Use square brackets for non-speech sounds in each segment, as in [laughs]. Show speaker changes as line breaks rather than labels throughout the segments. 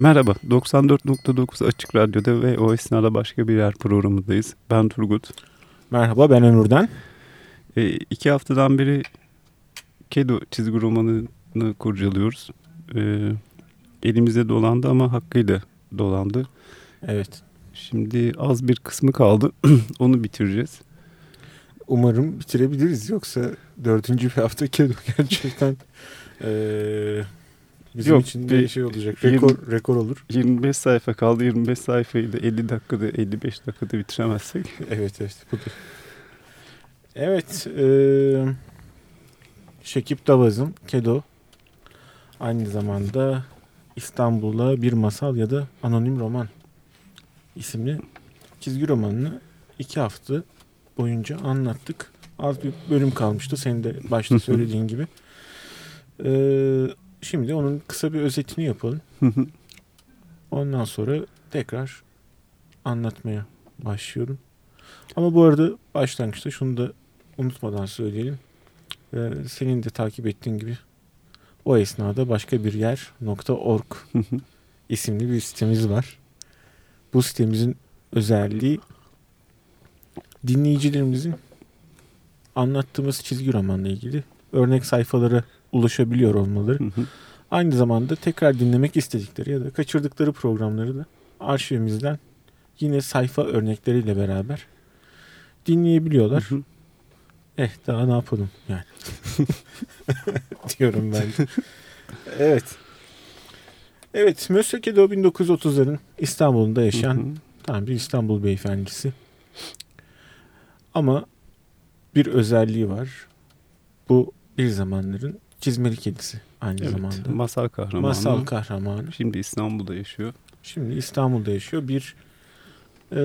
Merhaba, 94.9 Açık Radyo'da ve o esnada başka bir yer programındayız. Ben Turgut.
Merhaba, ben Onur'dan.
E, iki haftadan beri Kedo çizgi romanını kurcalıyoruz. E, elimizde dolandı ama hakkıyla dolandı.
Evet.
Şimdi az bir kısmı kaldı. [clears throat] Onu bitireceğiz.
Umarım bitirebiliriz. Yoksa dördüncü bir hafta Kedo gerçekten... [laughs] Ee, Bizim Yok, için de şey olacak. Rekor 20, rekor olur.
25 sayfa kaldı. 25 sayfayı da 50 dakikada 55 dakikada bitiremezsek. [laughs]
evet evet budur. Evet. E, Şekip Davaz'ın Kedo aynı zamanda İstanbul'a bir masal ya da anonim roman isimli çizgi romanını iki hafta boyunca anlattık. Az bir bölüm kalmıştı. Senin de başta [laughs] söylediğin gibi. Ee, Şimdi onun kısa bir özetini yapalım. Ondan sonra tekrar anlatmaya başlıyorum. Ama bu arada başlangıçta şunu da unutmadan söyleyelim. Ee, senin de takip ettiğin gibi o esnada başka bir yer .org isimli bir sitemiz var. Bu sitemizin özelliği dinleyicilerimizin anlattığımız çizgi romanla ilgili örnek sayfaları ulaşabiliyor olmaları. Hı hı. Aynı zamanda tekrar dinlemek istedikleri ya da kaçırdıkları programları da arşivimizden yine sayfa örnekleriyle beraber dinleyebiliyorlar. Hı hı. Eh daha ne yapalım yani. [laughs] diyorum ben. evet. Evet, Mösyökedo 1930'ların İstanbul'da yaşayan hı hı. tam bir İstanbul beyefendisi. Ama bir özelliği var. Bu bir zamanların çizmeli kedisi aynı evet, zamanda.
Masal kahramanı.
Masal kahramanı.
Şimdi İstanbul'da yaşıyor.
Şimdi İstanbul'da yaşıyor. Bir e,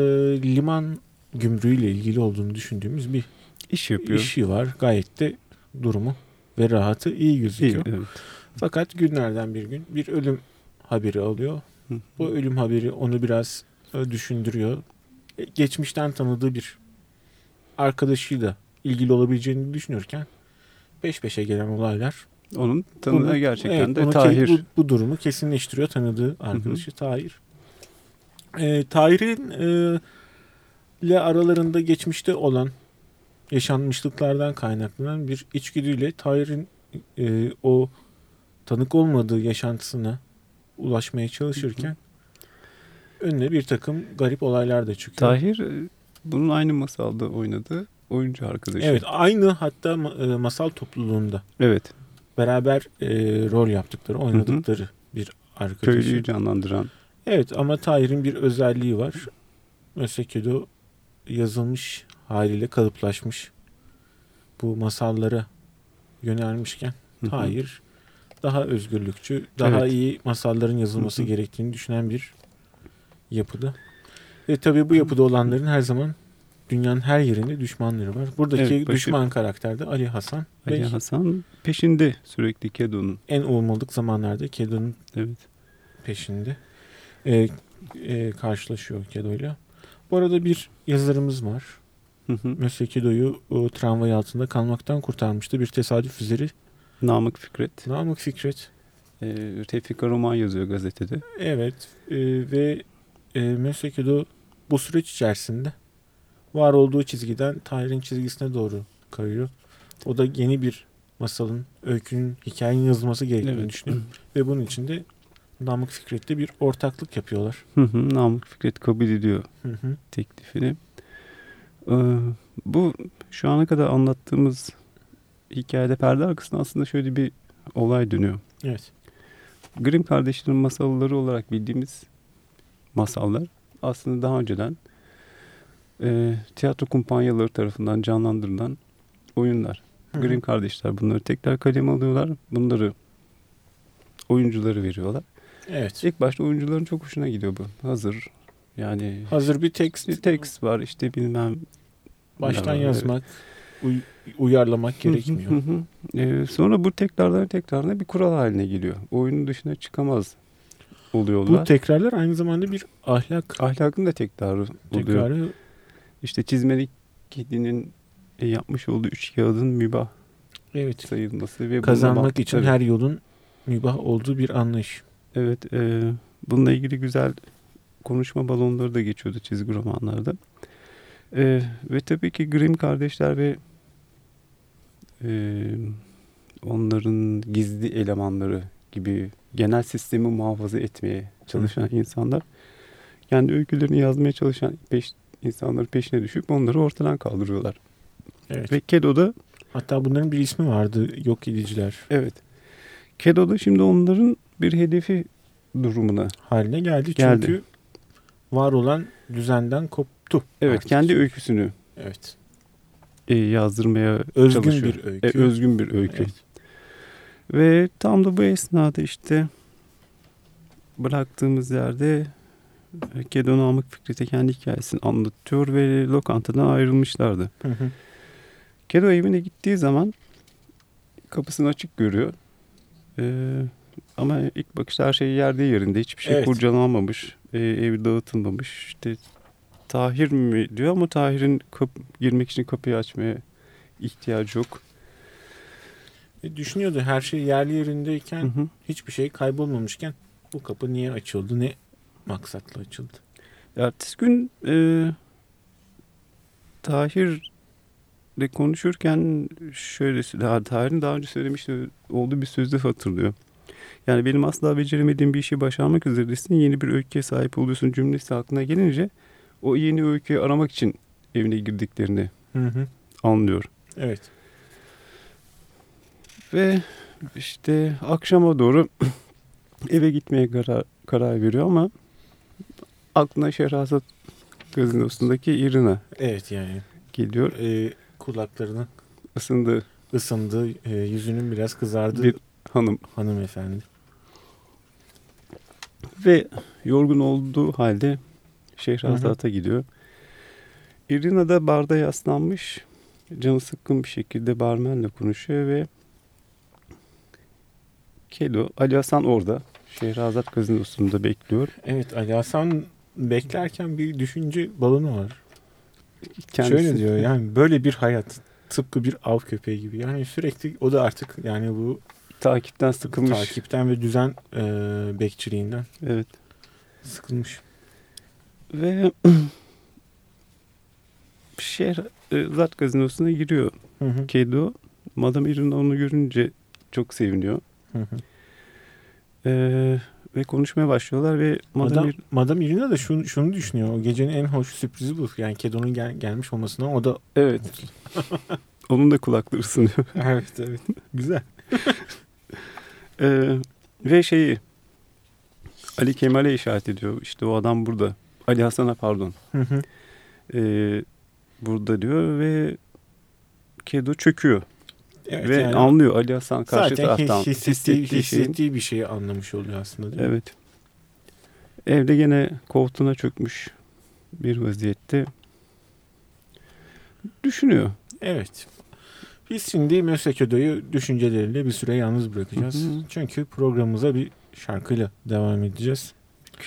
liman gümrüğüyle ilgili olduğunu düşündüğümüz bir
iş yapıyor.
İşi var. Gayet de durumu ve rahatı iyi gözüküyor. İyi, evet. Fakat günlerden bir gün bir ölüm haberi alıyor. Hı. Bu ölüm haberi onu biraz e, düşündürüyor. E, geçmişten tanıdığı bir arkadaşıyla ilgili olabileceğini düşünürken peş peşe gelen olaylar
onun tanıdığı bunu, gerçekten evet, de Tahir.
Bu, bu durumu kesinleştiriyor tanıdığı arkadaşı Hı-hı. Tahir. E, Tahir'in e, ile aralarında geçmişte olan yaşanmışlıklardan kaynaklanan bir içgüdüyle Tahir'in e, o tanık olmadığı yaşantısına ulaşmaya çalışırken Hı-hı. önüne bir takım garip olaylar da çıkıyor.
Tahir e, bunun aynı masalda oynadı oyuncu arkadaşı.
Evet aynı hatta e, masal topluluğunda.
Evet.
Beraber e, rol yaptıkları, oynadıkları hı hı. bir arkadaşı.
Köylüyü canlandıran.
Evet ama Tahir'in bir özelliği var. Mösekedo yazılmış haliyle kalıplaşmış. Bu masallara yönelmişken hı hı. Tahir daha özgürlükçü, daha evet. iyi masalların yazılması hı hı. gerektiğini düşünen bir yapıda. Ve tabii bu yapıda olanların her zaman dünyanın her yerinde düşmanları var. Buradaki evet, düşman karakter de Ali Hasan.
Ali Ve Hasan peşinde sürekli Kedo'nun.
En olmalık zamanlarda Kedo'nun evet. peşinde e, e, karşılaşıyor Kedo'yla. Bu arada bir yazarımız var. Hı Monsieur Kedo'yu o tramvay altında kalmaktan kurtarmıştı. Bir tesadüf üzeri.
Namık Fikret.
Namık Fikret.
E, Tevfik roman yazıyor gazetede.
Evet. E, ve e, Monsieur Kedo bu süreç içerisinde var olduğu çizgiden Tahir'in çizgisine doğru kayıyor. O da yeni bir masalın, öykünün, hikayenin yazılması gerektiğini evet. düşünüyor. Ve bunun için de Namık Fikret'te bir ortaklık yapıyorlar.
Hı hı, Namık Fikret kabul ediyor hı hı. teklifini. Ee, bu şu ana kadar anlattığımız hikayede perde arkasında aslında şöyle bir olay dönüyor.
Evet.
Grimm kardeşlerin masalları olarak bildiğimiz masallar aslında daha önceden e, tiyatro kumpanyaları tarafından canlandırılan oyunlar. Hı-hı. Grimm kardeşler bunları tekrar kaleme alıyorlar. Bunları oyuncuları veriyorlar.
Evet.
İlk başta oyuncuların çok hoşuna gidiyor bu. Hazır yani
hazır bir tekst
bir tekst var işte bilmem
baştan yazmak, uy- uyarlamak gerekmiyor. Hı hı.
Ee, sonra bu tekrarlar tekrarına bir kural haline geliyor. Oyunun dışına çıkamaz oluyorlar.
Bu tekrarlar aynı zamanda bir ahlak.
Ahlakın da tekrarı, tekrarı oluyor. İşte çizmelik kedinin e, yapmış olduğu üç kağıdın mübah
evet.
sayılması ve
kazanmak için her yolun mübah olduğu bir anlayış.
Evet. E, bununla ilgili güzel konuşma balonları da geçiyordu çizgi romanlarda. E, ve tabii ki Grimm kardeşler ve e, onların gizli elemanları gibi genel sistemi muhafaza etmeye çalışan Hı. insanlar kendi öykülerini yazmaya çalışan peş, insanların peşine düşüp onları ortadan kaldırıyorlar. Evet. Ve Kedo'da
hatta bunların bir ismi vardı yok ediciler.
Evet. Kedo'da şimdi onların bir hedefi durumuna
haline geldi. geldi. Çünkü var olan düzenden koptu.
Evet, artık. kendi öyküsünü.
Evet.
E, yazdırmaya
özgün
çalışıyor.
bir öykü.
E, özgün bir öykü. Evet. Ve tam da bu esnada işte bıraktığımız yerde Gedo Namık Fikret'e kendi hikayesini anlatıyor ve lokantadan ayrılmışlardı. Hı hı. Kedo evine gittiği zaman kapısını açık görüyor. Ee, ama ilk bakışta her şey yerde yerinde. Hiçbir şey evet. kurcalanmamış. Ee, evi dağıtılmamış. İşte Tahir mi diyor ama Tahir'in girmek için kapıyı açmaya ihtiyacı yok.
E, düşünüyordu her şey yerli yerindeyken hı hı. hiçbir şey kaybolmamışken bu kapı niye açıldı ne maksatla açıldı.
Ertesi gün e, Tahir'le konuşurken şöyle daha Tahir'in daha önce söylemişti olduğu bir sözde hatırlıyor. Yani benim asla beceremediğim bir işi başarmak üzeresin yeni bir öyküye sahip oluyorsun cümlesi aklına gelince o yeni öyküyü aramak için evine girdiklerini hı hı. anlıyor.
Evet.
Ve işte akşama doğru [clears throat] eve gitmeye karar, karar veriyor ama aklına Şehrazat gazinosundaki Irina
evet yani
geliyor.
E, kulaklarının
ısındı.
Isındı. E, yüzünün biraz kızardı.
Bir hanım.
Hanımefendi.
Ve yorgun olduğu halde Şehrazat'a gidiyor. Irina da barda yaslanmış. Canı sıkkın bir şekilde barmenle konuşuyor ve Kelo, Ali Hasan orada. Şehrazat gazinosunda bekliyor.
Evet Ali Hasan beklerken bir düşünce balonu var. Kendisi. Şöyle diyor yani böyle bir hayat tıpkı bir av köpeği gibi. Yani sürekli o da artık yani bu
takipten sıkılmış.
Takipten ve düzen e, bekçiliğinden.
Evet.
Sıkılmış.
Ve [clears throat] Şehrazat gazinosuna giriyor. Hı hı. Kedo. Madame Irina onu görünce çok seviniyor. Hı hı. Ee, ve konuşmaya başlıyorlar ve
Madame, Madame, Madame Irina da şunu, şunu düşünüyor. O gecenin en hoş sürprizi bu. Yani Kedo'nun gel, gelmiş olmasına o da
Evet. [laughs] Onun da kulakları ısınıyor. [laughs]
evet evet. Güzel. [laughs]
ee, ve şeyi Ali Kemal'e işaret ediyor. İşte o adam burada. Ali Hasan'a pardon. Hı hı. Ee, burada diyor ve Kedo çöküyor. Evet, Ve yani anlıyor Ali Hasan karşı
zaten taraftan. Zaten hissettiği, hissettiği bir şeyi anlamış oluyor aslında değil
Evet. Mi? Evde gene koltuğuna çökmüş bir vaziyette düşünüyor.
Evet. Biz şimdi Möseködo'yu düşünceleriyle bir süre yalnız bırakacağız. Hı hı. Çünkü programımıza bir şarkıyla devam edeceğiz.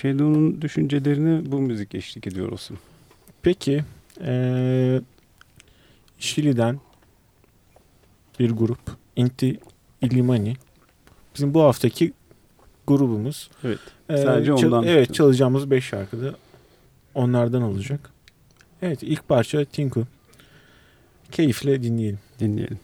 Kedo'nun düşüncelerini bu müzik eşlik ediyor olsun.
Peki. Ee, Şili'den bir grup. Inti Illimani. Bizim bu haftaki grubumuz.
Evet. Ee, sadece ondan.
Evet çalacağımız 5 şarkıda onlardan olacak. Evet ilk parça Tinku. Keyifle dinleyelim.
Dinleyelim.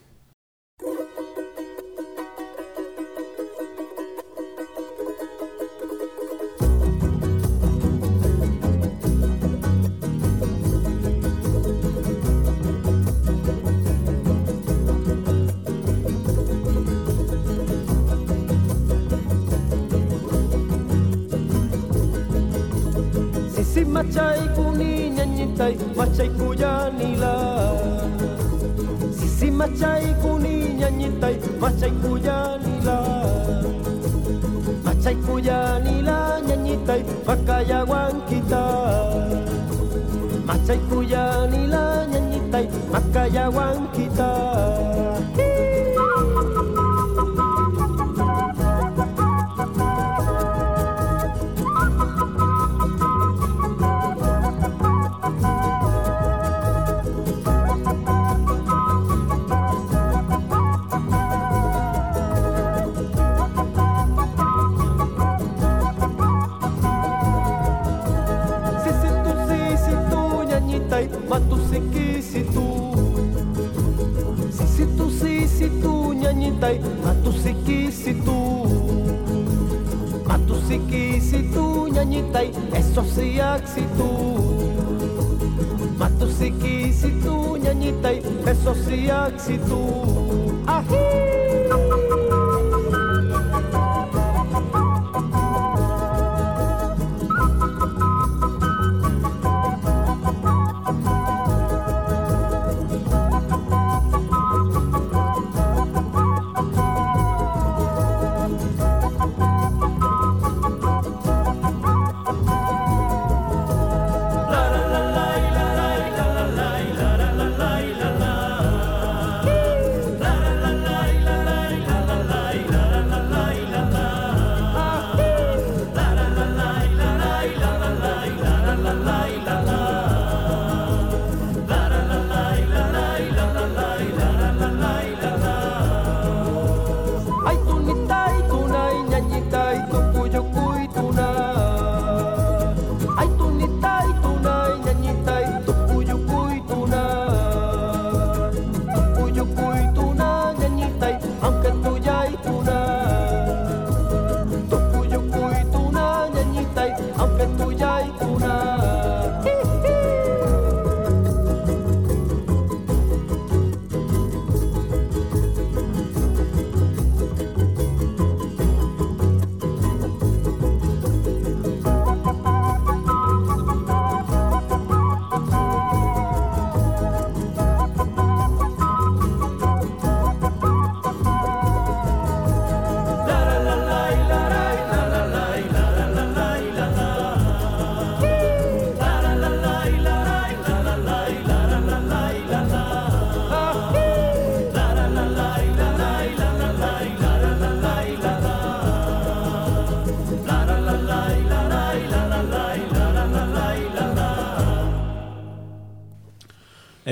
Ñañita y eso sí tu Matu si tu ñañita y eso sí tu Ají.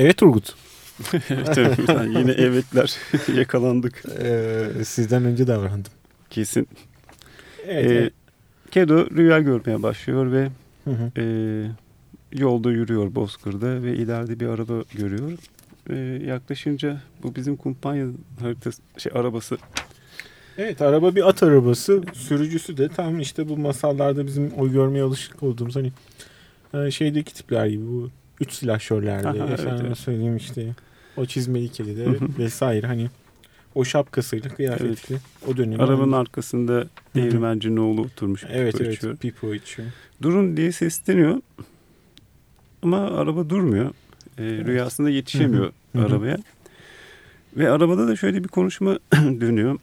Evet Turgut. [laughs]
evet, evet. yine evetler [laughs] yakalandık.
Ee, sizden önce davrandım.
Kesin.
Evet, ee,
Kedo rüya görmeye başlıyor ve hı hı. E, yolda yürüyor Bozkır'da ve ileride bir araba görüyor. E, yaklaşınca bu bizim kumpanya haritası şey arabası.
Evet araba bir at arabası. Sürücüsü de tam işte bu masallarda bizim oy görmeye alışık olduğumuz hani e, şeydeki tipler gibi bu üç silahşörlerde Aha, efendim evet, söyleyeyim işte o çizmeli kelide vesaire hani o şapkasıyla kıyafetli evet. o dönem.
Arabanın arkasında değirmencinin oğlu oturmuş.
Evet pipo evet içiyor. pipo içiyor.
Durun diye sesleniyor ama araba durmuyor. Ee, evet. Rüyasında yetişemiyor arabaya. Ve arabada da şöyle bir konuşma [clears throat] dönüyor.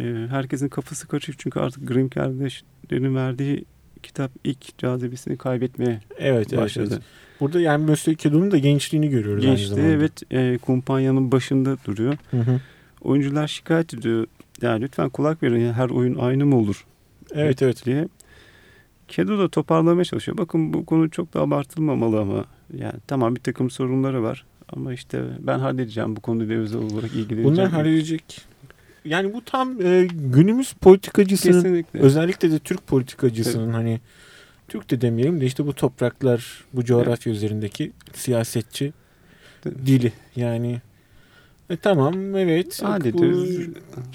Ee, herkesin kafası karışık çünkü artık Grimm kardeşlerin verdiği kitap ilk cazibesini kaybetmeye evet, başladı. Evet, evet.
Burada yani Mösyö Kedon'un da gençliğini görüyoruz
Gençliği evet e, kumpanyanın başında duruyor. Hı hı. Oyuncular şikayet ediyor. Yani lütfen kulak verin yani her oyun aynı mı olur?
Evet evet.
Diye. Kedo da toparlamaya çalışıyor. Bakın bu konu çok da abartılmamalı ama yani tamam bir takım sorunları var. Ama işte ben halledeceğim bu konuyla özel olarak ilgileneceğim.
Bunlar halledecek. Yani bu tam e, günümüz politikacısının Kesinlikle. özellikle de Türk politikacısının evet. hani Türk de demeyelim de işte bu topraklar, bu coğrafya evet. üzerindeki siyasetçi dili. Yani e, tamam evet. Bu,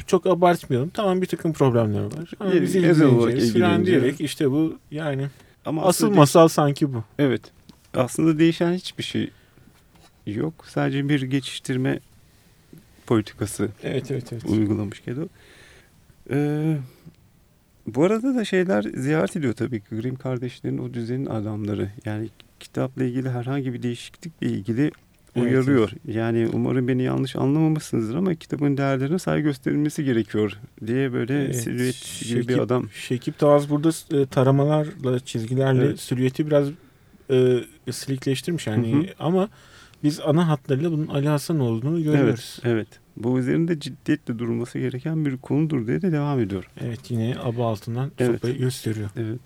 çok abartmayalım. Tamam bir takım problemler var. Ama biz ilgileneceğiz diyerek işte bu yani Ama asıl masal sanki bu.
Evet. Aslında değişen hiçbir şey yok. Sadece bir geçiştirme politikası
evet, evet, evet.
uygulamış Kedo. Ee, bu arada da şeyler ziyaret ediyor tabii ki Grimm kardeşlerin o düzenin adamları. Yani kitapla ilgili herhangi bir değişiklikle ilgili uyarıyor. Evet. Yani umarım beni yanlış anlamamışsınızdır ama kitabın değerlerine saygı gösterilmesi gerekiyor diye böyle evet, silüet gibi bir adam.
Şekip Tavaz burada e, taramalarla, çizgilerle evet. silüeti biraz e, silikleştirmiş yani hı hı. ama biz ana hatlarıyla bunun Ali Hasan olduğunu görüyoruz.
Evet, evet. Bu üzerinde ciddiyetle durulması gereken bir konudur diye de devam ediyor.
Evet yine aba altından evet. sopayı gösteriyor.
Evet.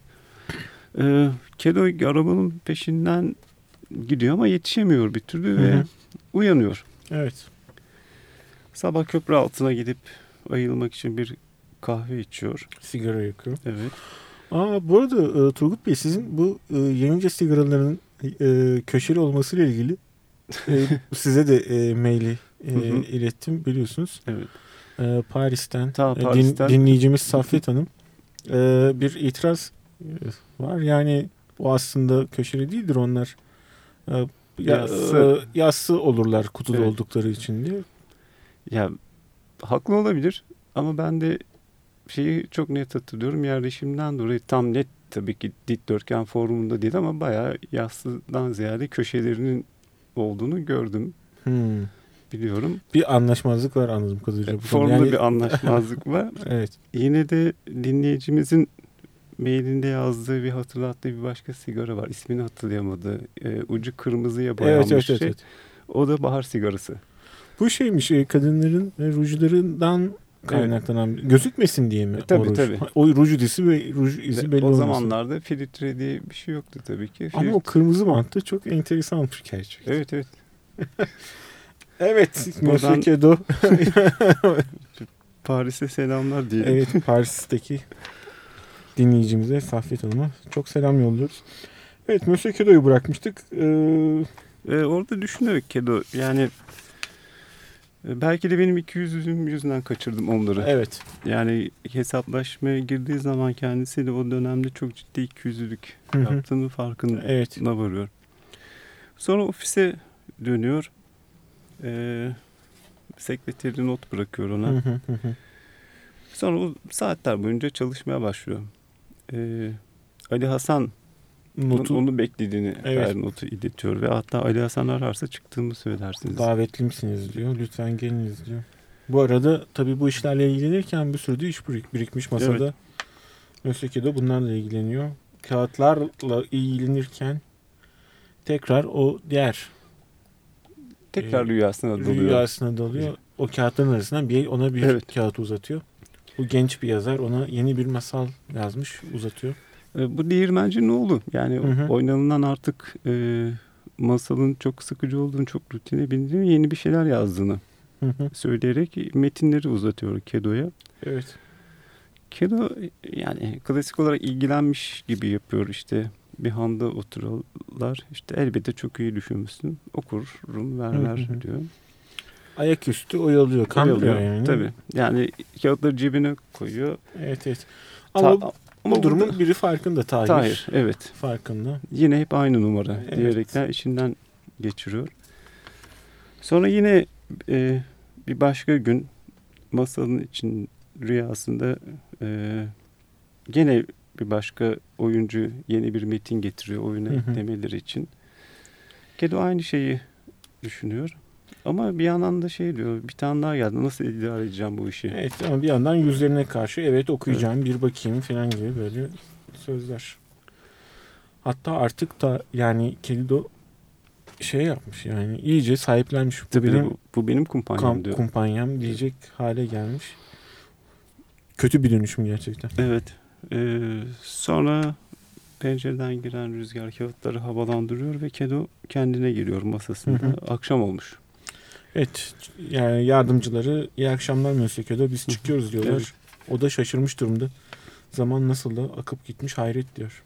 Ee, Kedo arabanın peşinden gidiyor ama yetişemiyor bir türlü Hı-hı. ve uyanıyor.
Evet.
Sabah köprü altına gidip ayılmak için bir kahve içiyor.
Sigara yakıyor.
Evet.
Aa, bu arada e, Turgut Bey sizin bu e, yenice sigaraların e, köşeli olmasıyla ilgili e, [laughs] size de e, maili e, ilettim biliyorsunuz.
Evet.
E, Paris'ten, Ta, Paris'ten. Din, dinleyicimiz Safet Hanım e, bir itiraz var. Yani o aslında köşeli değildir onlar. Ya-
Yassı.
e, yassı olurlar kutuda
Evet.
oldukları için diye.
Ya haklı olabilir ama ben de şeyi çok net hatırlıyorum. Yerleşimden dolayı tam net tabii ki dikdörtgen formunda değil ama bayağı yassıdan ziyade köşelerinin olduğunu gördüm.
Hmm.
Biliyorum.
Bir anlaşmazlık var anladığım kadarıyla. konuda.
Formda
Yani-
bir anlaşmazlık [laughs] var.
Evet.
Yine de dinleyicimizin mailinde yazdığı bir hatırlattığı bir başka sigara var. İsmini hatırlayamadı. Ee, ucu kırmızıya boyanmış
Evet, evet, evet,
şey.
evet.
O da bahar sigarası.
Bu şeymiş e, kadınların e, rujlarından kaynaklanan gözükmesin diye mi?
E, tabii,
o ruj?
tabii.
O ruj izi ve ruj izi belli
o
olmasın.
zamanlarda filtre diye bir şey yoktu tabii ki.
Ama o
Filtre-
kırmızı bantı çok enteresanmış gerçekten.
Evet evet. [laughs]
Evet.
Buradan-
Kedo. [laughs]
Paris'e selamlar diyelim.
evet Paris'teki dinleyicimize Safiyet Hanım'a çok selam yolluyoruz. Evet Monsieur Kedo'yu bırakmıştık. Ee,
Ee, orada düşünerek Kedo yani e, belki de benim iki yüzüm yüzünden kaçırdım onları.
evet.
Yani hesaplaşmaya girdiği zaman kendisiyle o dönemde çok ciddi ikiyüzlülük
Hı hı.
yaptığını farkına
Evet.
varıyor. Sonra ofise dönüyor. Ee, sekreteri not bırakıyor ona.
Hı hı hı hı.
Sonra o saatler boyunca çalışmaya başlıyor. Ee, Ali Hasan
Notu
onu beklediğini
Evet.
notu iletiyor ve hatta Ali Hasan ararsa çıktığımı söylersiniz.
davetli misiniz diyor. Lütfen geliniz diyor. Bu arada tabii bu işlerle ilgilenirken bir sürü de iş birik- birikmiş masada.
Evet.
Monsieur Kedo bunlarla ilgileniyor. Kağıtlarla ilgilenirken tekrar o diğer
Tekrar
Ee,
rüyasına dalıyor.
rüyasına dalıyor. O kağıtların arasından bir ona bir
Evet.
kağıt uzatıyor. Bu genç bir yazar ona yeni bir masal yazmış uzatıyor.
Ee, Bu değirmenci ne oldu? Yani
Hı hı.
oynanılan artık e, masalın çok sıkıcı olduğunu, çok rutine bindiğini, yeni bir şeyler yazdığını
Hı hı.
söyleyerek metinleri uzatıyor Kedo'ya.
evet.
Kedo yani klasik olarak ilgilenmiş gibi yapıyor işte. Bir handa otururlar. İşte elbette çok iyi düşünmüşsün. Okurum ver
Hı hı
diyor.
Ayaküstü oyalıyor. Kamplıyor yani.
Tabii. Yani kağıtları cebine koyuyor.
Evet evet.
Ta-
Ama
ama
bu durumun
burada-
biri farkında Tahir.
Tahir evet.
Farkında.
Yine hep aynı numara
Evet.
diyerekten içinden geçiriyor. Sonra yine e, bir başka gün masanın için rüyasında e, gene bir başka oyuncu yeni bir metin getiriyor oyuna
Hı hı.
eklemeleri için. Kedo aynı şeyi düşünüyor. Ama bir yandan da şey diyor bir tane daha geldi nasıl idare edeceğim bu işi.
Evet ama bir yandan yüzlerine karşı evet okuyacağım bir bakayım falan gibi böyle sözler. Hatta artık da yani Kelido şey yapmış yani iyice sahiplenmiş. Bu
Tabii
benim
bu, bu benim kumpanyam
kam-
diyor.
kumpanyam diyecek hale gelmiş. Kötü bir dönüşüm gerçekten.
Evet. Ee, sonra pencereden giren rüzgar kağıtları havalandırıyor ve Kedo kendine geliyor masasında.
Hı hı.
Akşam olmuş.
Evet yani yardımcıları iyi akşamlar Monsieur Kedo biz çıkıyoruz diyorlar.
Evet.
O da şaşırmış durumda. Zaman nasıl da akıp gitmiş hayret diyor.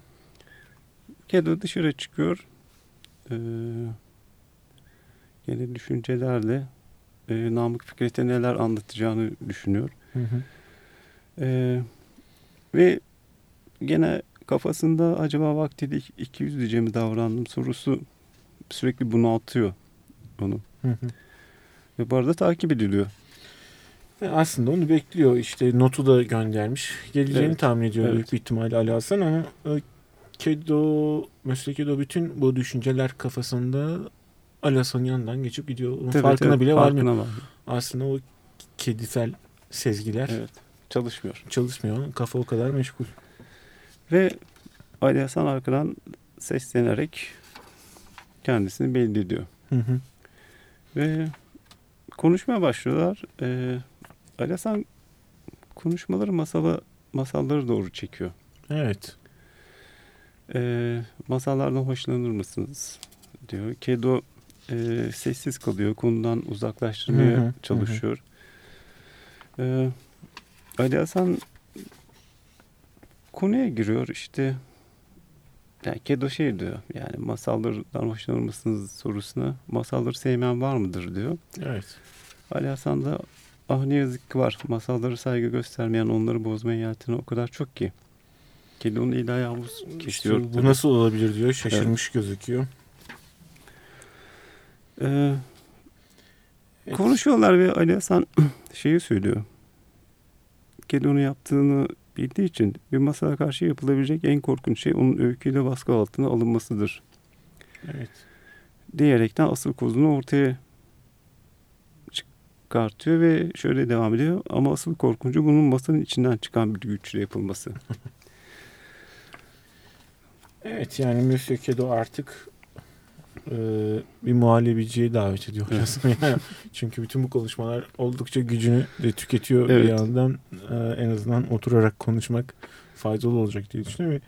Kedo dışarı çıkıyor. Ee, yine düşüncelerle e, Namık Fikret'e neler anlatacağını düşünüyor.
Hı hı.
Ee, ve gene kafasında acaba vaktiyle iki- iki yüzlüce mi davrandım sorusu sürekli bunaltıyor onu.
Hı hı.
Ve bu arada takip ediliyor.
Ve Aslında onu bekliyor işte notu da göndermiş. Geleceğini
Evet,
tahmin ediyor
evet.
büyük bir ihtimalle Ali Hasan ama e, Kedo, Mösyö Kedo bütün bu düşünceler kafasında Ali Hasan'ın yanından geçip gidiyor. Onun
Tabii,
farkına
tabii,
bile
farkına varmıyor.
Aslında o kedisel sezgiler
Evet. Çalışmıyor.
çalışmıyor. Kafa o kadar meşgul.
Ve Ali Hasan arkadan seslenerek kendisini belli ediyor.
Hı hı.
Ve konuşmaya başlıyorlar. Ee, Ali Hasan konuşmaları masala, masalları doğru çekiyor.
Evet.
Ee, masallardan hoşlanır mısınız? diyor. Kedo e, sessiz kalıyor. Konudan uzaklaştırmaya
Hı hı, hı hı.
çalışıyor. Ee, Ali Hasan konuya giriyor işte. Yani Kedo şey diyor. Yani masallardan hoşlanır mısınız sorusuna. Masalları sevmeyen var mıdır diyor.
Evet.
Ali Hasan da ah ne yazık ki var. Masalları saygı göstermeyen onları bozmaya yeltenen o kadar çok ki. Kedi onu eli ayağı buz kesiyor.
İşte bu nasıl olabilir diyor. Şaşırmış gözüküyor.
Ee,
Evet.
Konuşuyorlar ve Ali Hasan [clears throat] şeyi söylüyor. Kedi onu yaptığını bildiği için bir masaya karşı yapılabilecek en korkunç şey onun öyküyle baskı altına alınmasıdır.
Evet.
Diyerekten asıl kozunu ortaya çıkartıyor ve şöyle devam ediyor. Ama asıl korkuncu bunun masanın içinden çıkan bir güçle yapılması. [laughs]
Evet yani Monsieur Kedo artık e, bir muhallebiciye davet ediyor
Evet.
Yani [laughs] Çünkü bütün bu konuşmalar oldukça gücünü de tüketiyor
Evet.
bir yandan. e, en azından oturarak konuşmak faydalı olacak diye düşünüyorum. Ve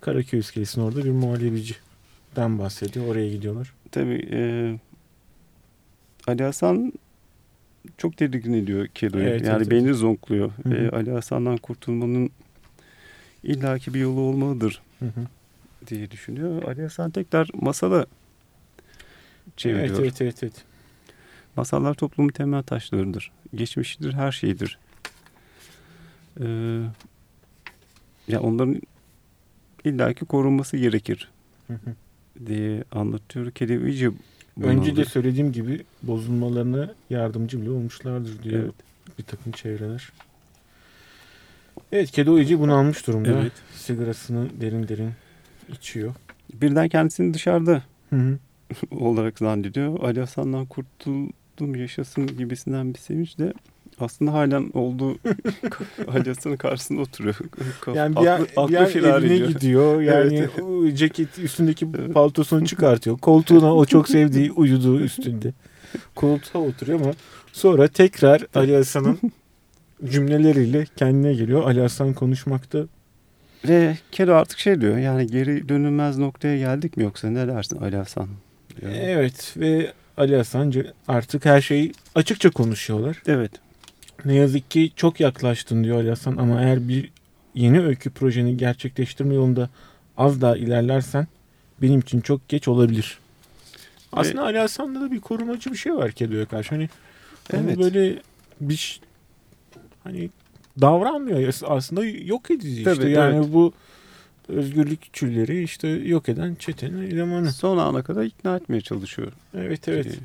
Karaköy iskelesinin orada bir muhallebiciden bahsediyor. Oraya gidiyorlar.
Tabii e, Ali Hasan çok tedirgin ediyor Kedo'yu.
Evet,
yani
evet,
beyni zonkluyor.
Hı hı.
E, Ali Hasan'dan kurtulmanın illaki bir yolu olmalıdır
Hı hı.
diye düşünüyor. Ali Hasan tekrar masada çeviriyor.
Evet, evet, evet, evet.
Masallar toplumun temel taşlarıdır. Geçmişidir, her şeydir. Ee, ya onların illaki korunması gerekir
Hı hı.
diye anlatıyor. Kedi iyice
Önce de
bunaldı.
söylediğim gibi bozulmalarına yardımcı bile olmuşlardır diyor
Evet.
bir takım çevreler. Evet kedi iyice bunalmış durumda.
Evet.
Sigarasını derin derin içiyor.
Birden kendisini dışarıda
Hı hı. [laughs]
olarak zannediyor. Ali Hasan'dan kurtuldum yaşasın gibisinden bir sevinç de aslında halen olduğu [laughs] Ali Hasan'ın karşısında oturuyor.
Yani bir, yer,
aklı,
bir yer evine
ediyor.
gidiyor. Yani
Evet.
ceket üstündeki
Evet.
paltosunu çıkartıyor. Koltuğuna o çok sevdiği [laughs] uyuduğu üstünde. Koltuğa oturuyor ama sonra tekrar Ali Hasan'ın cümleleriyle kendine geliyor. Ali Hasan konuşmakta
Ve Kero artık şey diyor yani geri dönülmez noktaya geldik mi yoksa ne dersin Ali Hasan? Diyor.
Evet ve Ali Hasan artık her şeyi açıkça konuşuyorlar.
Evet.
Ne yazık ki çok yaklaştın diyor Ali Hasan ama eğer bir yeni öykü projeni gerçekleştirme yolunda az daha ilerlersen benim için çok geç olabilir. Aslında Ali Hasan'da da bir korumacı bir şey var Kedo'ya karşı. Hani
Evet.
böyle bir hani davranmıyor aslında yok edici işte.
Tabii,
Yani
evet.
bu özgürlükçüleri işte yok eden çetenin elemanı.
Son ana kadar ikna etmeye çalışıyor.
Evet evet.
Kediyi.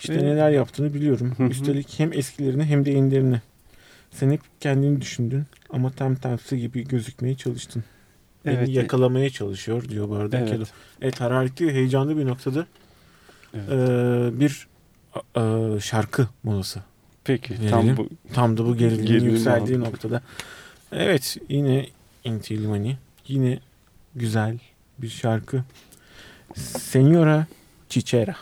İşte
Evet.
neler yaptığını biliyorum.
Hı hı.
Üstelik hem eskilerini hem de yenilerini. Sen hep kendini düşündün ama tam tersi gibi gözükmeye çalıştın. Beni
Evet.
yakalamaya çalışıyor diyor bu arada
Evet.
Kedo. Evet hararetli heyecanlı bir noktada
Evet.
eee, bir eee, şarkı molası.
Peki
Verelim.
tam bu
Tam da bu gerilimin
Gerilim
yükseldiği noktada. Evet yine Inti Illimani. Yine güzel bir şarkı. Senora Chichera.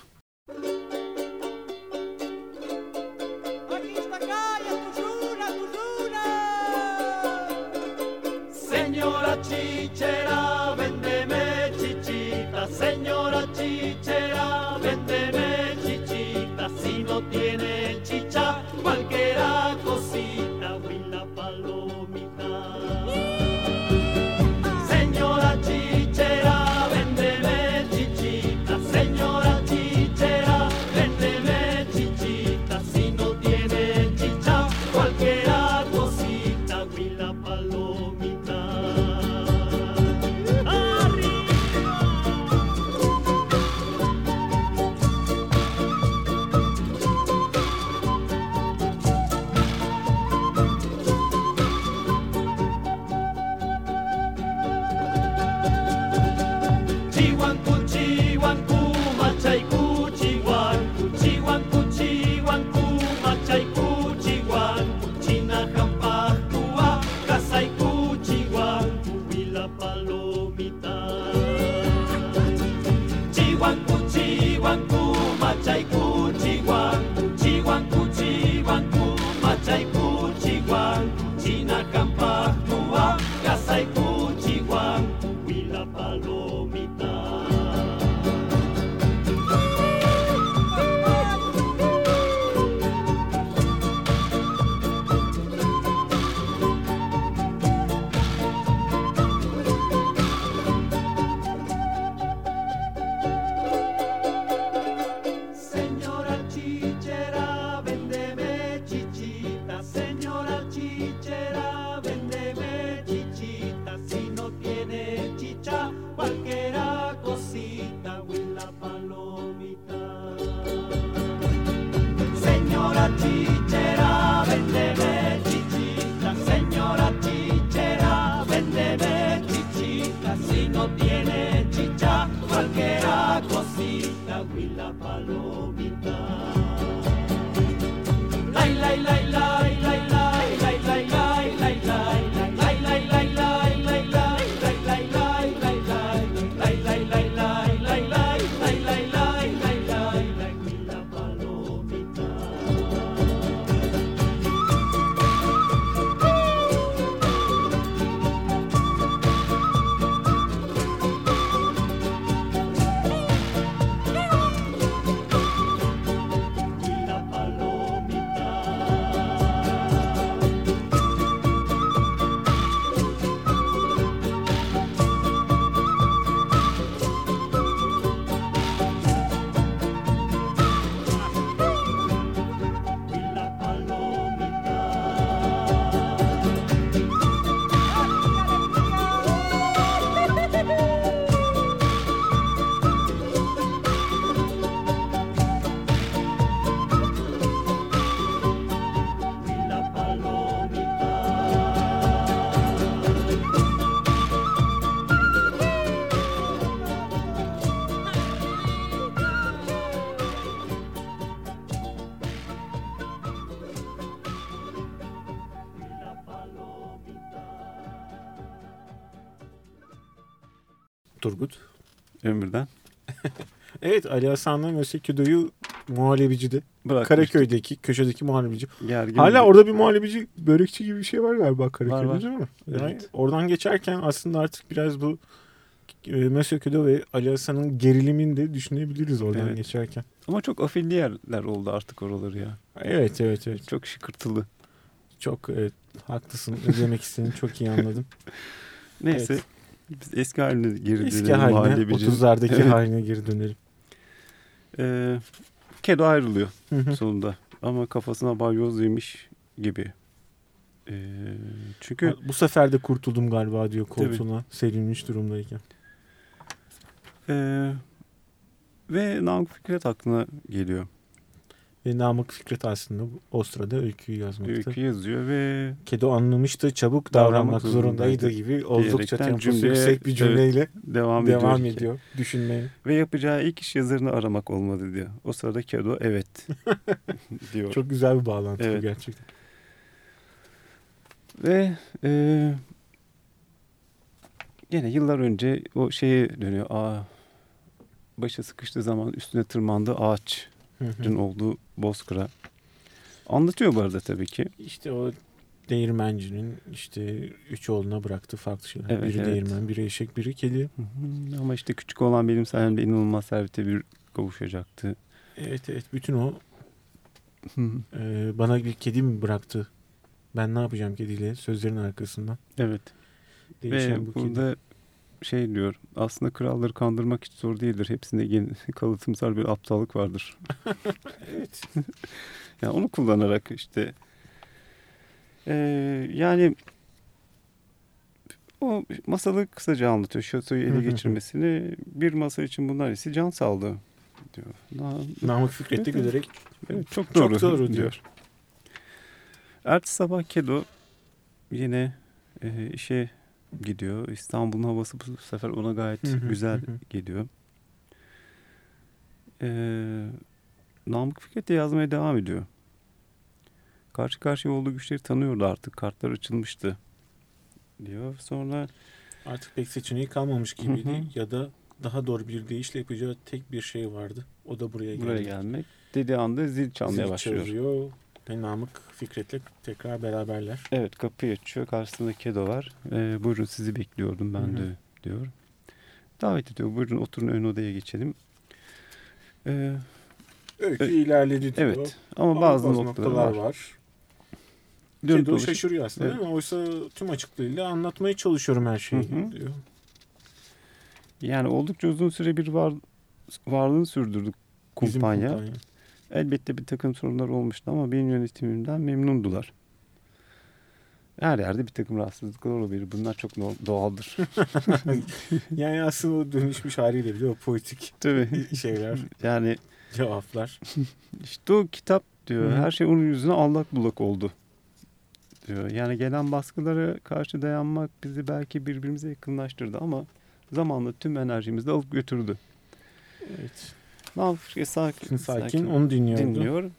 Ömürden. [laughs]
Evet Ali Hasan'la Mösyö Kido'yu muhallebicide. Karaköy'deki köşedeki muhallebici.
Gergin
Hala
bir-
orada bir muhallebici, börekçi gibi bir şey var galiba Karaköy'de
Var, var.
değil mi? Yani
Evet.
oradan geçerken aslında artık biraz bu e, Mösyö Kido ve Ali Hasan'ın gerilimini de düşünebiliriz oradan
Evet.
geçerken.
Ama çok afilli yerler oldu artık oraları ya.
Evet evet evet.
Çok şıkırtılı.
Çok evet, haklısın. Ne demek istediğini çok iyi anladım. [laughs]
Neyse.
Evet.
Biz eski haline geri
Eski
dönelim
haline,
muhallebicinin.
30'lardaki
Evet.
haline geri dönelim.
Ee, Kedo ayrılıyor
Hı hı.
sonunda. Ama kafasına balyoz yemiş gibi. Ee, çünkü
Bu sefer de kurtuldum galiba diyor koltuğuna serilmiş durumdayken.
ee, ve Namık Fikret aklına geliyor.
Ve Namık Fikret aslında o sırada öyküyü yazmakta.
Öykü yazıyor ve
Kedo anlamıştı çabuk
Davranmak
davranmak zorundaydı
zorundaydı
gibi oldukça temposu
cümleye-
yüksek bir cümleyle
devam,
devam
ediyor.
ediyor düşünmeye.
Ve yapacağı ilk iş yazarını aramak olmadı diyor. O sırada Kedo evet [laughs] diyor.
Çok güzel bir bağlantı bu
Evet.
gerçekten.
Ve e, gene yıllar önce o şeye dönüyor. Aa, başa sıkıştığı zaman üstüne tırmandığı ağaçın
Hı.
olduğu bozkıra. Anlatıyor bu arada tabii ki.
İşte o değirmencinin işte üç oğluna bıraktığı farklı şeyler.
Evet,
biri
evet.
değirmen, biri eşek, biri kedi.
Ama işte küçük olan benim sayemde inanılmaz servete bir kavuşacaktı.
Evet evet bütün o
Hı hı.
e, bana bir kedi mi bıraktı? Ben ne yapacağım kediyle? Sözlerin arkasından.
evet.
Değişen
Ve
bu kedi.
Şey diyor. Aslında kralları kandırmak hiç zor değildir. Hepsinde [laughs] kalıtımsal bir aptallık vardır. [laughs]
Evet. [laughs]
Yani onu kullanarak işte eee, yani o masalı kısaca anlatıyor. Şatoyu ele geçirmesini bir masa için bunlar ise can sağlığı diyor. Na-
Namık Fikret de gülerek
evet, çok
çok
doğru,
doğru diyor.
Ertesi sabah Kedo yine eee, işe gidiyor. İstanbul'un havası bu sefer ona gayet güzel geliyor. Eee Namık Fikret de yazmaya devam ediyor. Karşı karşıya olduğu güçleri tanıyordu artık. Kartlar açılmıştı diyor. Sonra
artık pek seçeneği kalmamış gibiydi.
Hı hı.
Ya da daha doğru bir deyişle yapacağı tek bir şey vardı. O da buraya,
buraya
gelmek.
gelmek dediği anda zil çalmaya
Zil
başlıyor.
çalıyor. Ve Namık Fikret'le tekrar beraberler.
Evet kapıyı açıyor. Karşısında Kedo var. Ee, buyurun sizi bekliyordum ben
Hı hı.
de diyor. Davet ediyor. Buyurun oturun ön odaya geçelim. Ee,
Öykü
Evet.
ilerledi diyor.
evet ama
Ama
bazı noktalar var.
var.
Dönüp
Kedo
dolaşıp-
şaşırıyor aslında
Evet.
değil mi? Oysa tüm açıklığıyla anlatmaya çalışıyorum her şeyi
Hı hı.
diyor.
Yani oldukça uzun süre bir var, varlığını sürdürdü
Bizim
kumpanya.
kumpanya.
Elbette bir takım sorunlar olmuştu ama benim yönetimimden memnundular. Her yerde bir takım rahatsızlıklar olabilir. Bunlar çok doğaldır. [laughs]
Yani aslında o dönüşmüş haliyle bile o poetik
Tabii.
şeyler,
Yani
cevaplar. [laughs]
işte o kitap diyor
Hı
her şey onun yüzüne allak bullak oldu. Diyor. Yani gelen baskılara karşı dayanmak bizi belki birbirimize yakınlaştırdı ama zamanla tüm enerjimizi alıp götürdü.
Evet.
Namık Fikret sakin,
Sakin, onu dinliyordu.
dinliyor.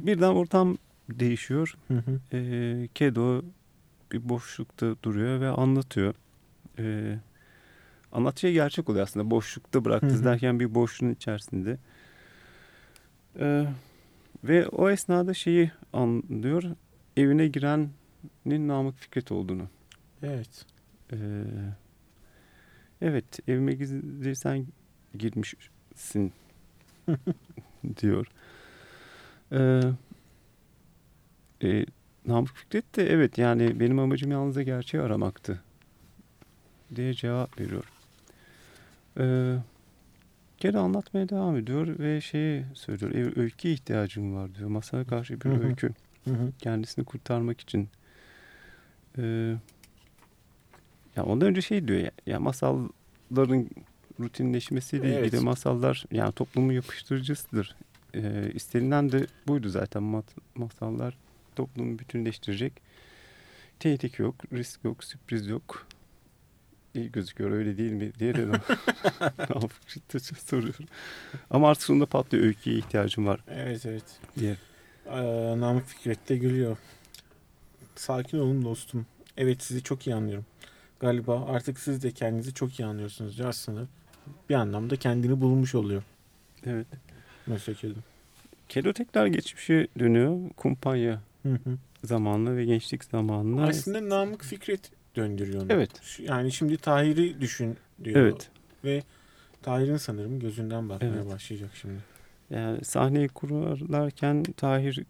Birden ortam değişiyor.
Hı hı.
Ee, Kedo bir boşlukta duruyor ve anlatıyor. Ee, anlattığı gerçek oluyor aslında. Boşlukta
hı.
derken bir boşluğun içerisinde. Ee, ve o esnada şeyi anlıyor. Evine girenin Namık Fikret olduğunu.
Evet.
Ee, evet evime gizli sen girmişsin [laughs] diyor. Ee, e, Namık Fikret de evet yani benim amacım yalnızca gerçeği aramaktı diye cevap veriyor. Ee, Kere anlatmaya devam ediyor ve şeyi söylüyor. "Ev- Öyküye ihtiyacım var diyor. Masaya karşı bir
Hı hı.
öykü.
Hı hı.
Kendisini kurtarmak için. Ee, ya ondan önce şey diyor ya, ya masalların rutinleşmesiyle
Evet.
ilgili masallar yani toplumun yapıştırıcısıdır. Ee, istenilen de buydu zaten masallar toplumu bütünleştirecek. Tehdit yok, risk yok, sürpriz yok. İyi gözüküyor öyle değil mi diye de [laughs] soruyorum. Ama artık sonunda patlıyor öyküye ihtiyacım var
Evet evet.
diye.
Ee, Namık Fikret de gülüyor. Sakin olun dostum. Evet sizi çok iyi anlıyorum. Galiba artık siz de kendinizi çok iyi anlıyorsunuz diyor aslında. Bir anlamda kendini bulmuş oluyor.
Evet.
Mesela Kedo.
Tekrar geçmişe dönüyor. Kumpanya
Hı hı.
zamanla ve gençlik zamanla.
Aslında Namık Fikret döndürüyor onu.
Evet.
Yani şimdi Tahir'i düşün diyor.
Evet.
Ve Tahir'in sanırım gözünden bakmaya
Evet.
başlayacak şimdi.
Yani sahneyi kurarlarken Tahir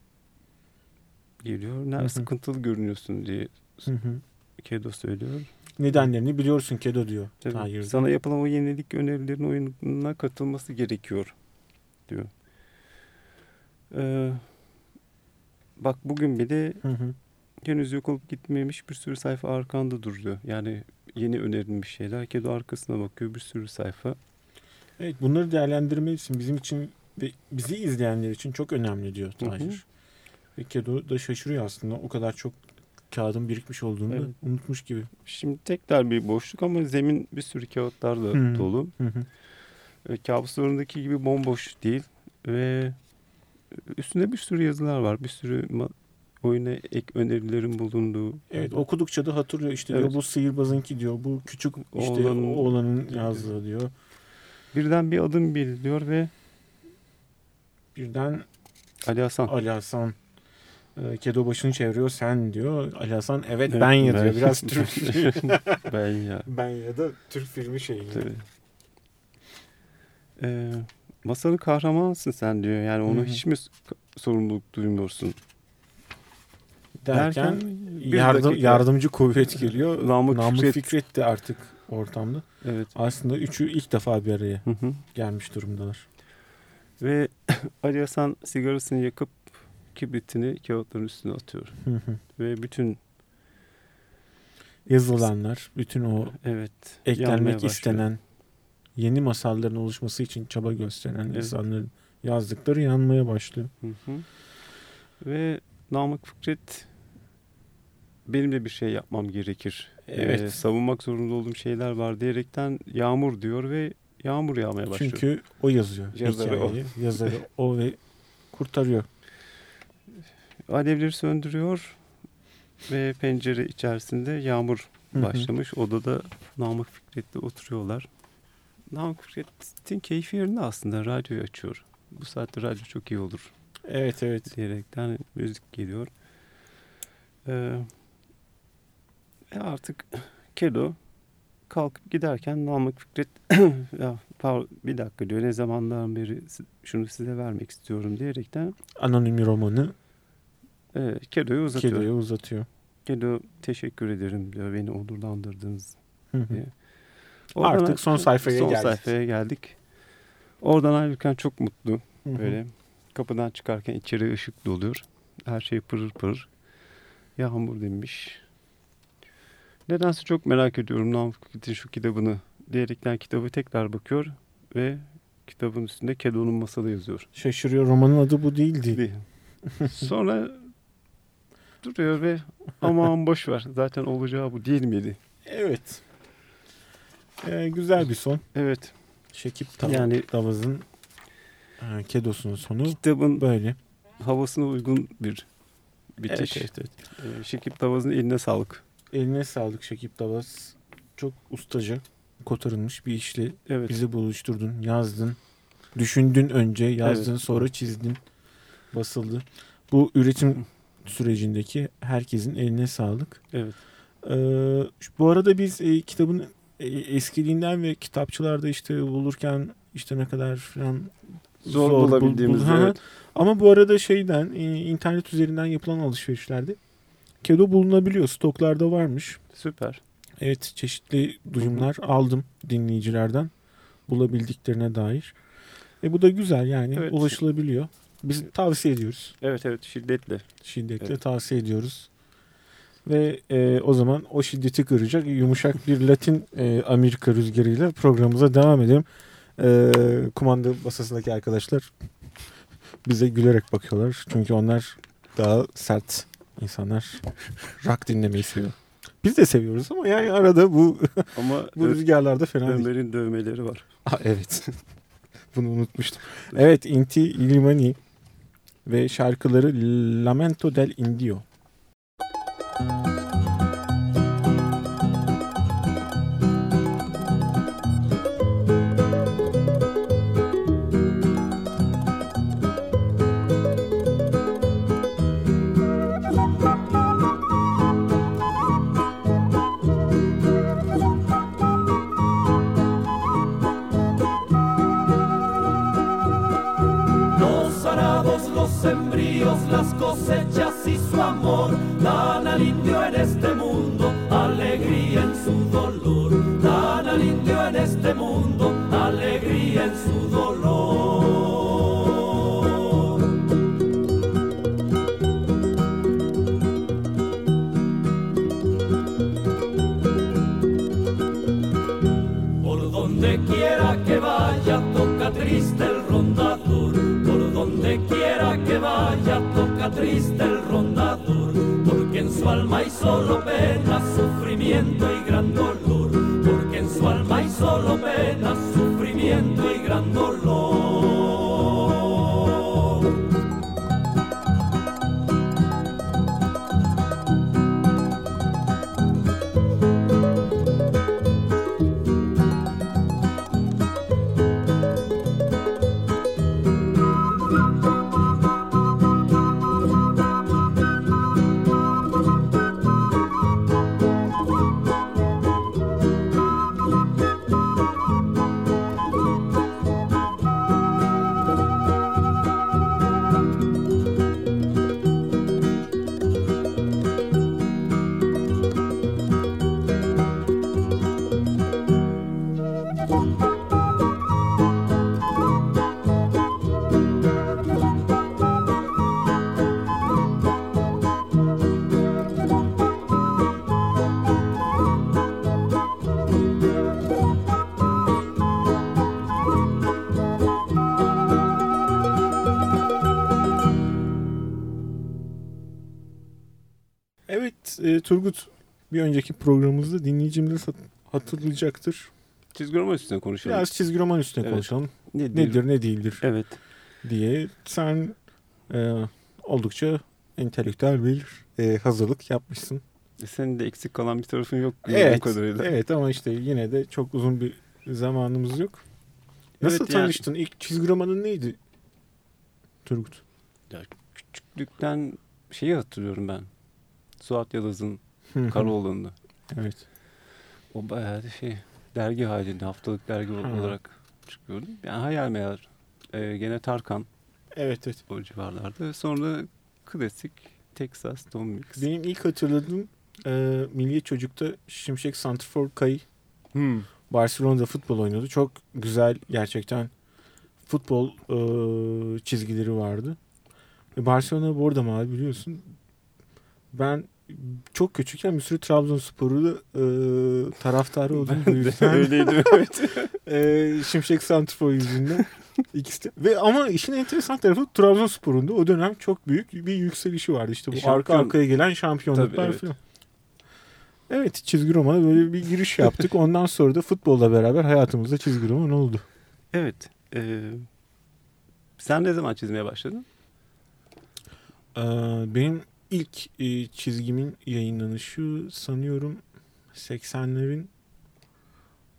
geliyor. Ne sıkıntılı görünüyorsun diye
Hı hı.
Kedo söylüyor.
Nedenlerini biliyorsun Kedo diyor
Tabii,
Tahir.
sana yapılan o yenilik önerilerin oyununa katılması gerekiyor diyor. Ee, bak bugün bile
Hı hı.
henüz yok olup gitmemiş bir sürü sayfa arkanda duruyor. Yani yeni önerilmiş şeyler. Kedo arkasına bakıyor bir sürü sayfa.
Evet bunları değerlendirmelisin. Bizim için ve bizi izleyenler için çok önemli diyor
Hı hı.
Tahir. Ve Kedo da şaşırıyor aslında. O kadar çok kağıdın birikmiş olduğunu
Evet.
unutmuş gibi.
Şimdi tekrar bir boşluk ama zemin bir sürü kağıtlarla
Hı.
dolu.
Hı hı.
E, kabuslarındaki gibi bomboş değil ve üstünde bir sürü yazılar var. Bir sürü oyuna ek önerilerin bulunduğu.
Evet okudukça da hatırlıyor işte
Evet.
diyor bu sihirbazınki diyor. Bu küçük işte
Oğlanın-
oğlanın yazdığı diyor.
Birden bir adım biliniyor ve
Birden
Ali Hasan.
Ali Hasan e, Kedo başını çeviriyor sen diyor. Ali Hasan evet, ben yazıyor.
ben.
Biraz [laughs] Türk
ben ya.
ben ya da Türk filmi şeyi.
Tabii. E, masanın kahramanısın sen diyor. Yani onu
Hı hı.
hiç mi sorumluluk duymuyorsun?
Derken
bir
yardım,
dakika-
yardımcı kuvvet geliyor.
Namık
Namık
Fikret.
Fikret de artık ortamda.
Evet.
Aslında üçü ilk defa bir araya
Hı hı.
gelmiş durumdalar.
Ve [laughs] Ali Hasan sigarasını yakıp kibritini kağıtların üstüne atıyor.
Hı hı.
Ve bütün
Yazılanlar, bütün o
evet
eklenmek istenen yeni masalların oluşması için çaba gösteren
Evet.
insanların yazdıkları yanmaya başlıyor.
Hı hı. Ve Namık Fikret benim de bir şey yapmam gerekir.
Evet.
Ee, savunmak zorunda olduğum şeyler var diyerekten yağmur diyor ve yağmur yağmaya başlıyor.
Çünkü o yazıyor.
Yazarı o.
hikayeyi. Yazarı o ve kurtarıyor.
Alevleri söndürüyor ve pencere içerisinde yağmur başlamış. Odada Namık Fikret'le oturuyorlar. Namık Fikret'in keyfi yerinde aslında radyoyu açıyor. Bu saatte radyo çok iyi olur
Evet evet.
diyerekten müzik geliyor. Ee, artık Kedo kalkıp giderken Namık Fikret [clears throat] ya pardon, bir dakika diyor ne zamandan beri şunu size vermek istiyorum diyerekten
Anonim romanı
e, Kedo'yu uzatıyor.
Kedo'ya uzatıyor.
Kedo teşekkür ederim diyor beni onurlandırdınız. Diye.
Artık son sayfaya
son
geldik.
sayfaya geldik. Oradan ayrılırken çok mutlu.
Hı hı.
Böyle kapıdan çıkarken içeri ışık doluyor. Her şey pırır pırır. Yağmur demiş. Nedense çok merak ediyorum Namık Fikret'in şu kitabını diyerekten kitabı tekrar bakıyor ve kitabın üstünde Kedo'nun masalı yazıyor.
Şaşırıyor romanın adı bu değildi.
Değil. [laughs] Sonra duruyor ve aman boş ver zaten olacağı bu değil miydi?
Evet. Ee, güzel bir son.
Evet.
Şekip Tav-
Yani-
Davaz'ın e, Kedos'un sonu
Kitabın
böyle.
havasına uygun bir bitiş.
Evet, evet, evet.
Ee, Şekip Davaz'ın eline sağlık.
Eline sağlık Şekip Davaz. Çok ustaca kotarılmış bir işle
Evet.
bizi buluşturdun, yazdın. Düşündün önce, yazdın,
Evet.
sonra çizdin. Basıldı. Bu üretim sürecindeki herkesin eline sağlık.
Evet.
Ee, bu arada biz e, kitabın e, eskiliğinden ve kitapçılarda işte bulurken işte ne kadar falan
Zor,
bul-
bulabildiğimiz
bul- hı.
evet.
Ama bu arada şeyden e, internet üzerinden yapılan alışverişlerde Kedo bulunabiliyor. Stoklarda varmış.
Süper.
Evet çeşitli duyumlar aldım dinleyicilerden bulabildiklerine dair. E bu da güzel yani
Evet.
ulaşılabiliyor. Biz tavsiye ediyoruz.
Evet evet şiddetle.
Şiddetle
Evet.
tavsiye ediyoruz. Ve e, o zaman o şiddeti kıracak yumuşak bir Latin e, Amerika rüzgarıyla programımıza devam edelim. E, kumanda masasındaki arkadaşlar bize gülerek bakıyorlar. Çünkü onlar daha sert insanlar. [laughs] Rock dinlemeyi seviyor. Biz de seviyoruz ama yani arada bu [laughs]
Ama
bu rüzgarlarda fena değil.
Ömer'in dövmeleri var.
Aa, evet. [laughs] Bunu unutmuştum. Evet Inti Illimani ve şarkıları Lamento del Indio.
sombríos las cosechas.
E, Turgut bir önceki programımızda dinleyicimiz hat- hatırlayacaktır.
Çizgi roman üstüne konuşalım.
Biraz çizgi roman üstüne
Evet.
konuşalım.
Nedir?
Nedir ne değildir
Evet.
diye sen e, oldukça entelektüel bir e, hazırlık yapmışsın.
E, Senin de eksik kalan bir tarafın yok.
Evet,
kadarıyla.
evet ama işte yine de çok uzun bir zamanımız yok. Nasıl
Evet, yani-
tanıştın? İlk çizgi romanın neydi Turgut?
Küçüklükten şeyi hatırlıyorum ben. Suat Yalaz'ın Karaoğlan'ı.
evet.
O bayağı da şey dergi halinde haftalık dergi
Ha.
olarak çıkıyordu. Yani hayal meyal. Ee, gene Tarkan
Evet evet.
o civarlarda. Sonra klasik Texas Tom Mix.
Benim ilk hatırladığım e, Milli Çocuk'ta Şimşek Santrfor Kayı
Hmm.
Barcelona'da futbol oynuyordu. Çok güzel gerçekten futbol e, çizgileri vardı. Ve Barcelona bu arada mavi biliyorsun. Ben çok küçükken bir sürü Trabzonspor'u e, taraftarı
de
yüzden. [laughs]
öyleydim evet. [laughs]
e, Şimşek Santrfor yüzünden. İkisi de. Ve ama işin enteresan tarafı Trabzonspor'un da o dönem çok büyük bir yükselişi vardı. İşte bu
şampiyon-
arka arkaya gelen şampiyonluklar
Tabii, evet.
falan. Evet çizgi romana böyle bir giriş yaptık. [laughs] Ondan sonra da futbolla beraber hayatımızda çizgi roman oldu.
Evet. e, sen ne zaman çizmeye başladın?
Ee, benim ilk e, çizgimin yayınlanışı sanıyorum 80'lerin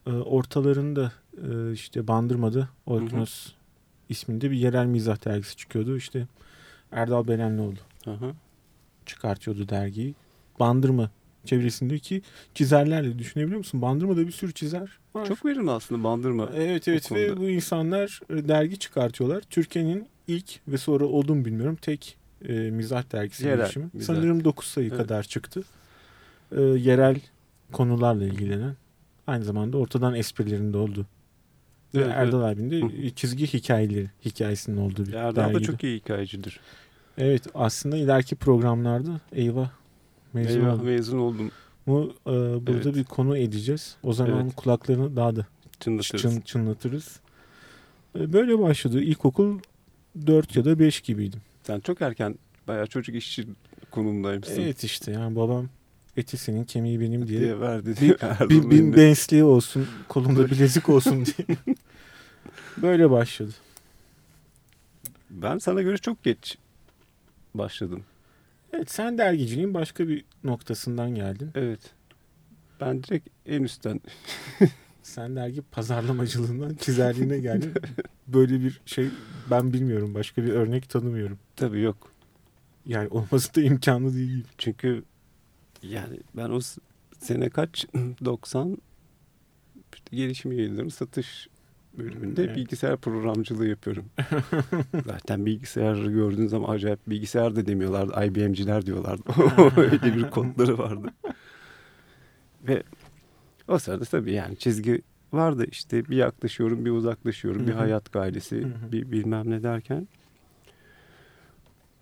e, ortalarında e, işte Bandırma'da Orkinos isminde bir yerel mizah dergisi çıkıyordu. İşte Erdal Belenlioğlu
Hı hı.
çıkartıyordu dergiyi. Bandırma çevresindeki çizerlerle düşünebiliyor musun? Bandırma'da bir sürü çizer var.
Çok verimli aslında bandırma.
Evet evet
o
ve bu insanlar e, dergi çıkartıyorlar. Türkiye'nin ilk ve sonra olduğunu bilmiyorum tek e, mizah dergisi
Yerel
girişimi.
mizah.
Sanırım 9 sayı
Evet.
kadar çıktı. E, yerel konularla ilgilenen aynı zamanda ortadan esprilerin de olduğu. Ve
Evet,
Erdal abinin de çizgi hikayeleri hikayesinin olduğu bir
Erdal da
dergiydi.
çok iyi hikayecidir.
Evet aslında ileriki programlarda eyvah mezun
Eyvah
oldum.
mezun oldum.
Bu e, burada
Evet.
bir konu edeceğiz. O zaman
Evet.
kulaklarını daha da
Çınlatırız.
çın, çınlatırız. E, Böyle başladı. İlkokul 4 ya da 5 gibiydim.
Sen çok erken bayağı çocuk işçi konumdaymışsın.
Evet işte yani babam eti senin kemiği benim diye.
diye verdi.
Bir,
Erdal'ın
bir, bir
eline.
bensliği olsun, kolumda bilezik olsun diye. [laughs] Böyle başladı.
Ben sana göre çok geç başladım.
Evet sen dergiciliğin başka bir noktasından geldin.
Evet. Ben direkt en üstten [laughs]
Sen dergi pazarlamacılığından çizerliğine geldin. [laughs] Böyle bir şey ben bilmiyorum. Başka bir örnek tanımıyorum.
tabii yok.
Yani olması da imkanı değil.
Çünkü yani ben o sene kaç [clears throat] 90 işte gelişim yayınlarının satış bölümünde
Evet.
bilgisayar programcılığı yapıyorum. [laughs] Zaten bilgisayarı gördüğün zaman acayip bilgisayar da demiyorlardı. IBM'ciler diyorlardı. [laughs] Öyle bir kodları vardı. Ve o sırada tabii yani çizgi vardı işte bir yaklaşıyorum bir uzaklaşıyorum bir
Hı hı.
hayat gailesi
Hı hı.
bir bilmem ne derken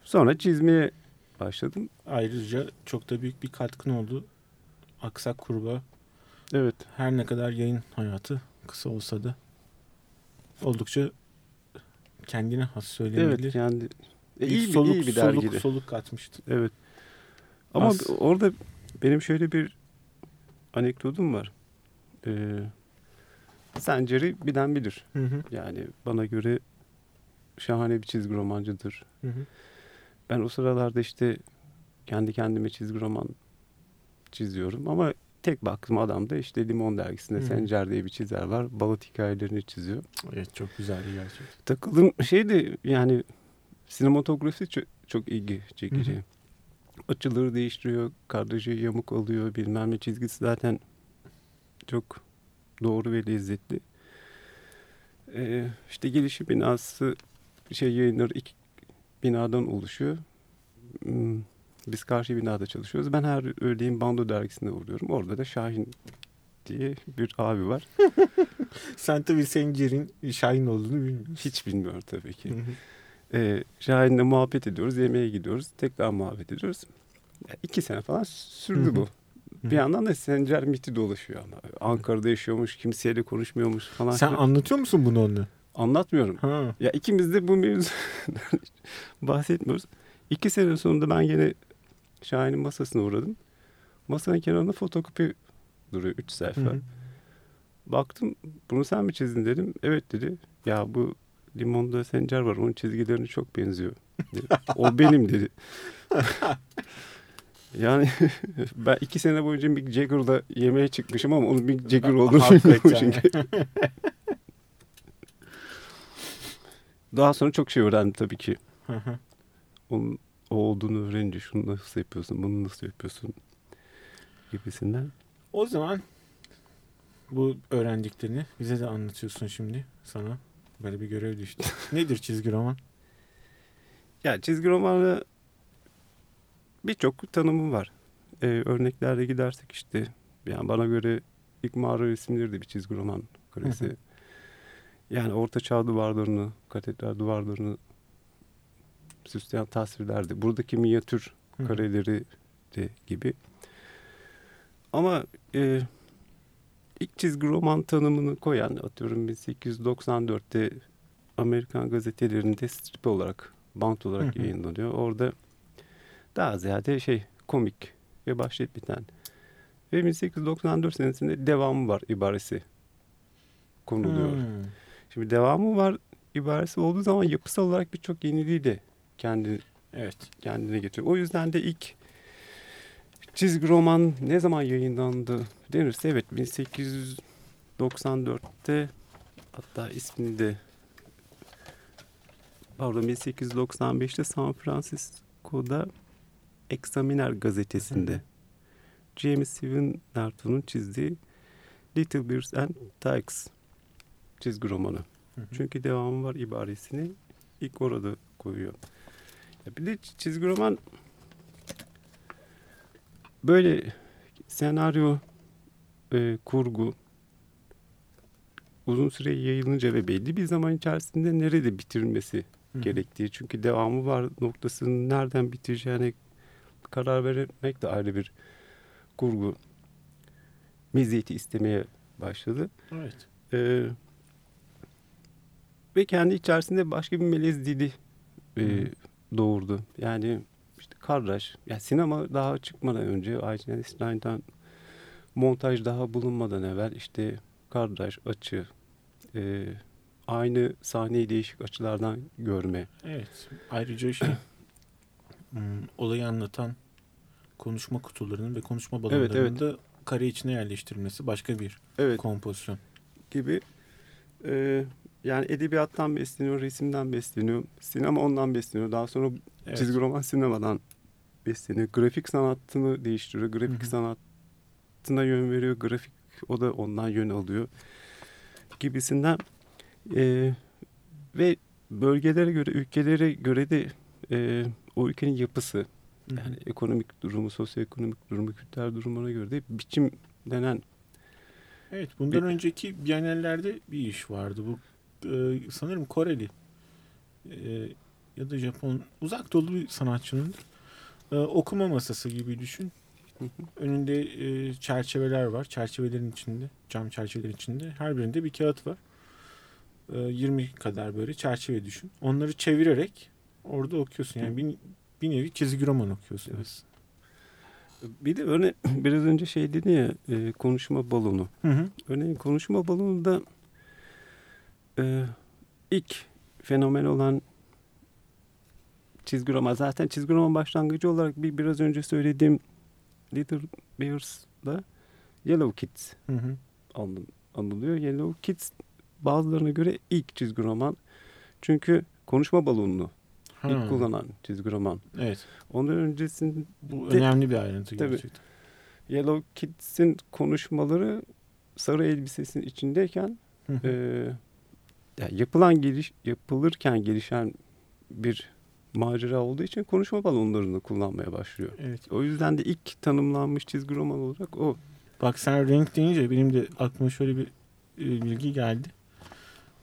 sonra çizmeye başladım.
Ayrıca çok da büyük bir katkın oldu. Aksak Kurbağa
Evet
her ne kadar yayın hayatı kısa olsa da oldukça kendine has söylemeli.
Evet yani e, iyi, bir,
soluk,
iyi bir
soluk,
dergiydi.
soluk katmıştı.
Evet. Ama
Az-
orada benim şöyle bir anekdotum var. Ee, Sencer'i bilen bilir.
Hı hı,
Yani bana göre şahane bir çizgi romancıdır.
hı hı.
Ben o sıralarda işte kendi kendime çizgi roman çiziyorum ama tek baktım adamda işte Limon dergisinde
hı.
Sencer diye bir çizer var. Balık hikayelerini çiziyor.
Evet çok güzeldi gerçekten.
takıldığım şey de yani sinematografi çok, çok ilgi çekici.
Hı.
Açıları değiştiriyor, kadrajı yamuk alıyor, bilmem ne çizgisi zaten çok doğru ve lezzetli. Ee, işte gelişim binası şey yayınları iki binadan oluşuyor. Hmm, Biz karşı binada çalışıyoruz. Ben her öğleyin Bando dergisine uğruyorum. Orada da Şahin diye bir abi var. [laughs]
Sen tabii Sencer'in Şahin olduğunu bilmiyorsun.
Hiç bilmiyorum tabii ki. Ee, Şahin'le muhabbet ediyoruz, yemeğe gidiyoruz, tekrar muhabbet ediyoruz. Ya iki sene falan sürdü bu. Bir yandan da Sencer miti dolaşıyor ama. Ankara'da yaşıyormuş, kimseyle konuşmuyormuş falan.
Sen anlatıyor musun bunu onunla?
Anlatmıyorum.
Ha.
Ya ikimiz de bu mevzudan [laughs] bahsetmiyoruz. İki sene sonunda ben gene Şahin'in masasına uğradım. Masanın kenarında fotokopi duruyor. Üç sayfa.
Hı hı.
Baktım bunu sen mi çizdin dedim. Evet dedi. Ya bu limonda sencer var onun çizgilerine çok benziyor. o benim dedi. [laughs] yani [laughs] ben iki sene boyunca Mick Jagger'la yemeğe çıkmışım ama onun Mick Jagger olduğunu
Hakikaten.
bilmiyormuşum. [laughs] Daha sonra çok şey öğrendim tabii ki. Onun o olduğunu öğrenince şunu nasıl yapıyorsun, bunu nasıl yapıyorsun gibisinden.
O zaman bu öğrendiklerini bize de anlatıyorsun şimdi sana. Böyle bir görev düştü. [laughs] Nedir çizgi roman?
Ya çizgi romanı birçok tanımı var. Ee, örneklerde gidersek işte yani bana göre ilk mağara resimleri de bir çizgi roman
Hı
karesi. yani orta çağ duvarlarını, katedral duvarlarını süsleyen tasvirlerdi. Buradaki minyatür kareleri de gibi. Ama e, ilk çizgi roman tanımını koyan atıyorum 1894'te Amerikan gazetelerinde strip olarak, bant olarak
Hı hı.
yayınlanıyor. Orada daha ziyade şey komik ve başlayıp biten Ve 1894 senesinde devamı var ibaresi konuluyor.
Hmm.
Şimdi devamı var ibaresi olduğu zaman yapısal olarak birçok yeniliği de kendi
Evet.
kendine getiriyor. O yüzden de ilk çizgi roman ne zaman yayınlandı denirse evet 1894'te hatta ismini de pardon 1895'te San Francisco'da Examiner gazetesinde James Steven Norton'un çizdiği Little Bears and Tigers çizgi romanı.
Hı hı.
Çünkü devamı var ibaresini ilk orada koyuyor. Ya bir de çizgi roman böyle senaryo, e, kurgu uzun süre yayılınca ve belli bir zaman içerisinde nerede bitirilmesi
Hı
gerektiği. Çünkü devamı var noktasının nereden bitireceğine karar vermek de ayrı bir kurgu meziyeti istemeye başladı.
Evet.
Ee, ve kendi içerisinde başka bir melez dili e, doğurdu. Yani işte Karraş, yani sinema daha çıkmadan önce Eisenstein'dan montaj daha bulunmadan evvel işte Karraş, açı, e, aynı sahneyi değişik açılardan görme.
Evet. Ayrıca şey [clears throat] hmm, olayı anlatan konuşma kutularının ve konuşma balonlarının
evet.
da kare içine yerleştirilmesi başka bir
Evet
kompozisyon.
gibi e, yani edebiyattan besleniyor, resimden besleniyor, sinema ondan besleniyor. Daha sonra
Evet.
Çizgi roman sinemadan besleniyor. Grafik sanatını değiştiriyor. Grafik
Hı hı.
sanatına yön veriyor. Grafik o da ondan yön alıyor. Gibisinden. Ee, ve bölgelere göre, ülkelere göre de e, o ülkenin yapısı, yani ekonomik durumu, sosyoekonomik durumu, kültürel durumuna göre de biçim denen
Evet, bundan önceki Biennallerde bir iş vardı. Bu e, sanırım Koreli e, ya da Japon uzak doğulu bir sanatçının e, okuma masası gibi düşün. Önünde e, çerçeveler var. Çerçevelerin içinde, cam çerçevelerin içinde her birinde bir kağıt var. E, 20 kadar böyle çerçeve düşün. Onları çevirerek orada okuyorsun. Yani bir, bir nevi çizgi roman okuyorsun.
Evet. bir de örne biraz önce şey dedi ya e, konuşma balonu.
Hı hı.
Örneğin konuşma balonunda e, ilk fenomen olan çizgi roman. Zaten çizgi roman başlangıcı olarak bir biraz önce söylediğim Little Bears'da Yellow Kids
Hı hı.
anıl- anılıyor. Yellow Kids bazılarına göre ilk çizgi roman. Çünkü konuşma balonunu
Ha,
ilk kullanan çizgi roman.
Evet.
Ondan öncesinde
Bu önemli bir ayrıntı
Tabii.
gerçekten.
Yellow Kids'in konuşmaları sarı elbisesinin içindeyken
Hı hı.
e, yani yapılan geliş yapılırken gelişen bir macera olduğu için konuşma balonlarını kullanmaya başlıyor.
Evet.
O yüzden de ilk tanımlanmış çizgi roman olarak o.
Bak sen renk deyince benim de aklıma şöyle bir e, bilgi geldi.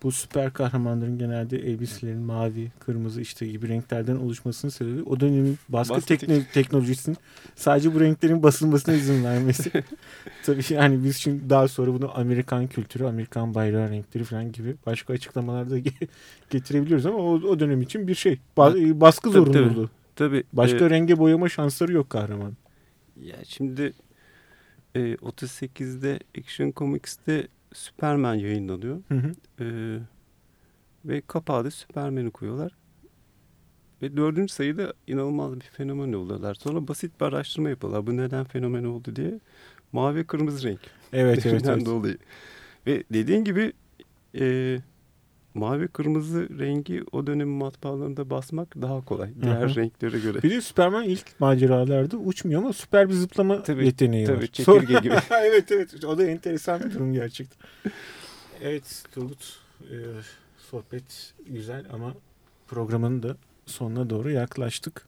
Bu süper kahramanların genelde elbiselerin mavi, kırmızı işte gibi renklerden oluşmasının sebebi o dönemin baskı tekno- teknolojisinin sadece bu renklerin basılmasına izin vermesi. [laughs] Tabii yani biz şimdi daha sonra bunu Amerikan kültürü, Amerikan bayrağı renkleri falan gibi başka açıklamalarda ge- getirebiliyoruz ama o, o dönem için bir şey. Ba- baskı
Tabii, tabii.
zorunluluğu.
Tabii
Başka
e,
renge boyama şansları yok kahraman.
ya şimdi e, 38'de Action Comics'te Superman yayınlanıyor.
Hı hı.
Ee, ve kapağı da Superman'i koyuyorlar. Ve dördüncü sayıda inanılmaz bir fenomen oluyorlar. Sonra basit bir araştırma yapıyorlar. Bu neden fenomen oldu diye. Mavi kırmızı renk.
Evet evet. Evet.
dolayı. Ve dediğin gibi e, mavi kırmızı rengi o dönemin matbaalarında basmak daha kolay. Diğer
hı.
renklere göre.
Bir de Superman ilk maceralarda uçmuyor ama süper bir zıplama
Tabii,
yeteneği
tabii,
var.
çekirge gibi. [laughs]
evet evet o da enteresan bir durum gerçekten. Evet Turgut e, sohbet güzel ama programın da sonuna doğru yaklaştık.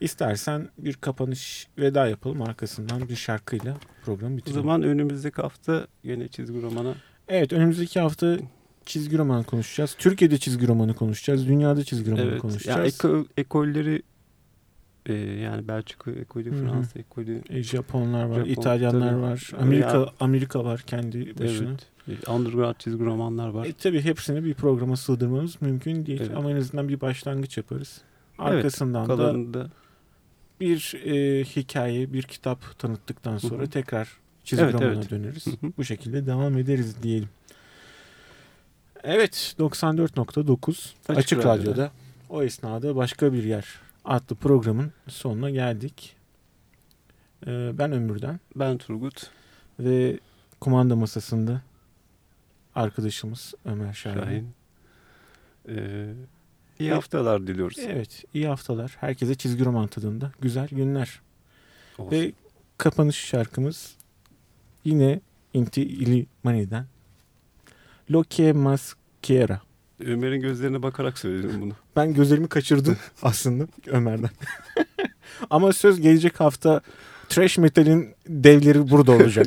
İstersen bir kapanış veda yapalım arkasından bir şarkıyla programı
O
bitirelim.
zaman önümüzdeki hafta yine çizgi romana
Evet önümüzdeki hafta çizgi roman konuşacağız. Türkiye'de çizgi romanı konuşacağız. Dünyada çizgi romanı
evet,
konuşacağız.
Yani eko, ekolleri e, yani Belçika ekolü, Fransa ekolü.
E, Japonlar var,
Japon,
İtalyanlar
tabii,
var. Amerika
ya,
Amerika var kendi başına.
Evet. E, underground çizgi romanlar var.
E, tabii hepsini bir programa sığdırmamız mümkün değil.
Evet.
Ama en azından bir başlangıç yaparız. Arkasından evet, da,
da
bir e, hikaye, bir kitap tanıttıktan sonra
Hı-hı.
tekrar çizgi
evet,
romana
evet.
döneriz.
Hı-hı.
Bu şekilde devam ederiz diyelim. Evet 94.9 Açık,
Açık
Radyo'da.
Radyo'da.
O esnada başka bir yer adlı programın sonuna geldik. Ee, ben Ömür'den.
Ben Turgut.
Ve kumanda masasında arkadaşımız Ömer Şahin.
Şahin. Ee, iyi haftalar diliyoruz.
Evet iyi haftalar. Herkese çizgi roman tadında güzel günler.
Olsun.
Ve kapanış şarkımız yine Inti Illimani'den Lo que más.
Ömer'in gözlerine bakarak söyledim bunu. [laughs]
Ben gözlerimi kaçırdım [laughs] aslında Ömer'den. [laughs] Ama söz gelecek hafta trash metal'in devleri burada olacak.